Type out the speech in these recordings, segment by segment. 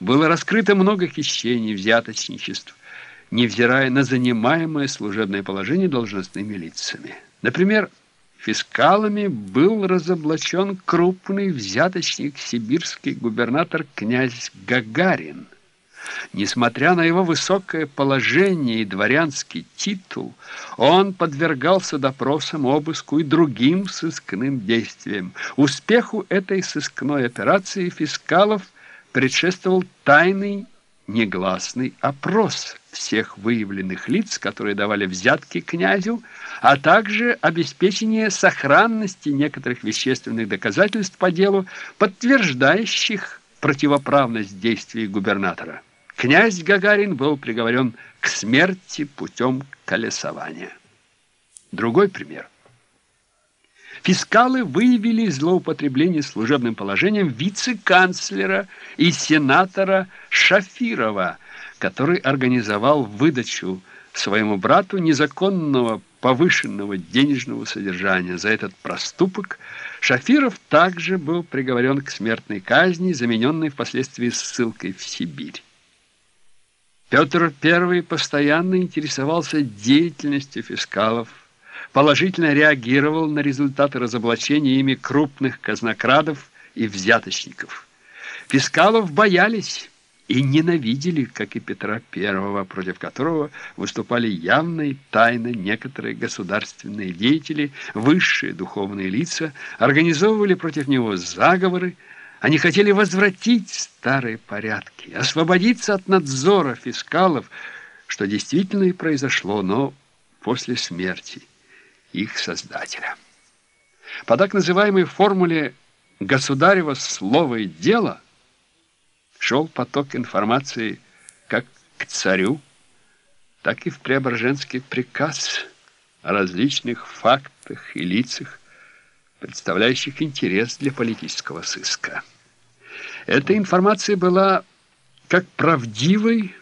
было раскрыто много хищений, взяточничеств, невзирая на занимаемое служебное положение должностными лицами. Например, фискалами был разоблачен крупный взяточник сибирский губернатор князь Гагарин. Несмотря на его высокое положение и дворянский титул, он подвергался допросам, обыску и другим сыскным действиям. Успеху этой сыскной операции фискалов предшествовал тайный негласный опрос всех выявленных лиц, которые давали взятки князю, а также обеспечение сохранности некоторых вещественных доказательств по делу, подтверждающих противоправность действий губернатора. Князь Гагарин был приговорен к смерти путем колесования. Другой пример. Фискалы выявили злоупотребление служебным положением вице-канцлера и сенатора Шафирова, который организовал выдачу своему брату незаконного повышенного денежного содержания. За этот проступок Шафиров также был приговорен к смертной казни, замененной впоследствии ссылкой в Сибирь. Петр I постоянно интересовался деятельностью фискалов, положительно реагировал на результаты разоблачения ими крупных казнокрадов и взяточников. Фискалов боялись и ненавидели, как и Петра I, против которого выступали явно и тайно некоторые государственные деятели, высшие духовные лица, организовывали против него заговоры, они хотели возвратить старые порядки, освободиться от надзора фискалов, что действительно и произошло, но после смерти их создателя. По так называемой формуле «государево слово и дело» шел поток информации как к царю, так и в Преображенский приказ о различных фактах и лицах, представляющих интерес для политического сыска. Эта информация была как правдивой,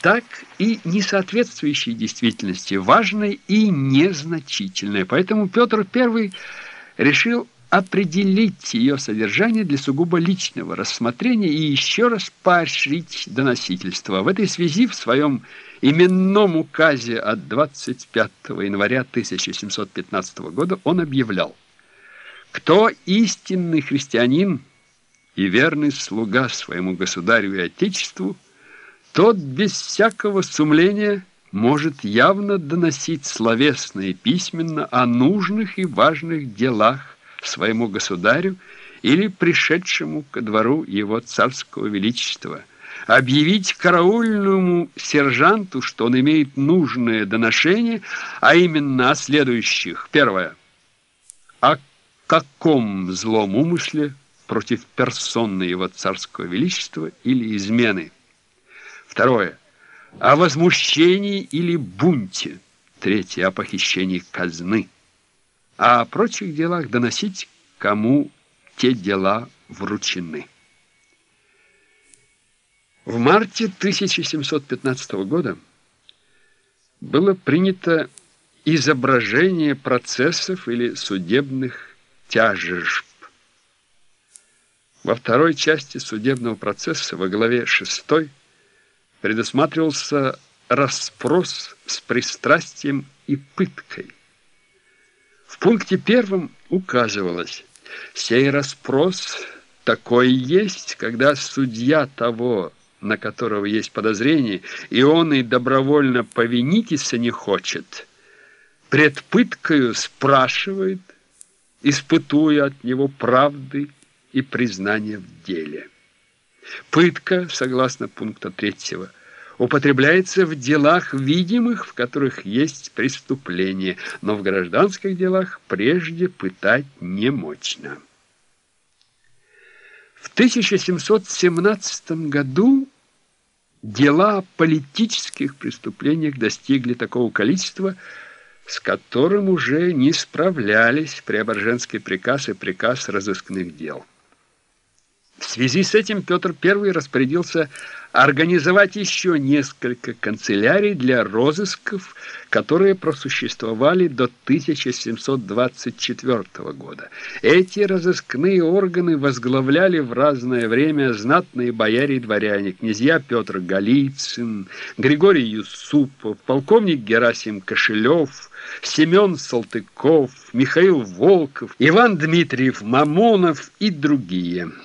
так и несоответствующей действительности, важной и незначительной. Поэтому Петр I решил определить ее содержание для сугубо личного рассмотрения и еще раз поощрить доносительство. В этой связи в своем именном указе от 25 января 1715 года он объявлял кто истинный христианин и верный слуга своему государю и отечеству, тот без всякого сумления может явно доносить словесно и письменно о нужных и важных делах своему государю или пришедшему ко двору его царского величества, объявить караульному сержанту, что он имеет нужное доношение, а именно о следующих. Первое. О каком злом умысле против персоны его царского величества или измены. Второе. О возмущении или бунте. Третье. О похищении казны. А о прочих делах доносить, кому те дела вручены. В марте 1715 года было принято изображение процессов или судебных тяжежб. Во второй части судебного процесса во главе 6 предусматривался расспрос с пристрастием и пыткой. В пункте первом указывалось, сей расспрос такой есть, когда судья того, на которого есть подозрение, и он и добровольно повинитися не хочет, пред пыткою спрашивает, испытуя от него правды и признания в деле. Пытка, согласно пункта третьего, употребляется в делах видимых, в которых есть преступление, но в гражданских делах прежде пытать не мощно. В 1717 году дела о политических преступлениях достигли такого количества, с которым уже не справлялись Преображенский приказ и приказ разыскных дел. В связи с этим Петр I распорядился организовать еще несколько канцелярий для розысков, которые просуществовали до 1724 года. Эти разыскные органы возглавляли в разное время знатные бояре и дворяне, князья Петр Голицын, Григорий Юсупов, полковник Герасим Кошелев, Семен Салтыков, Михаил Волков, Иван Дмитриев Мамонов и другие –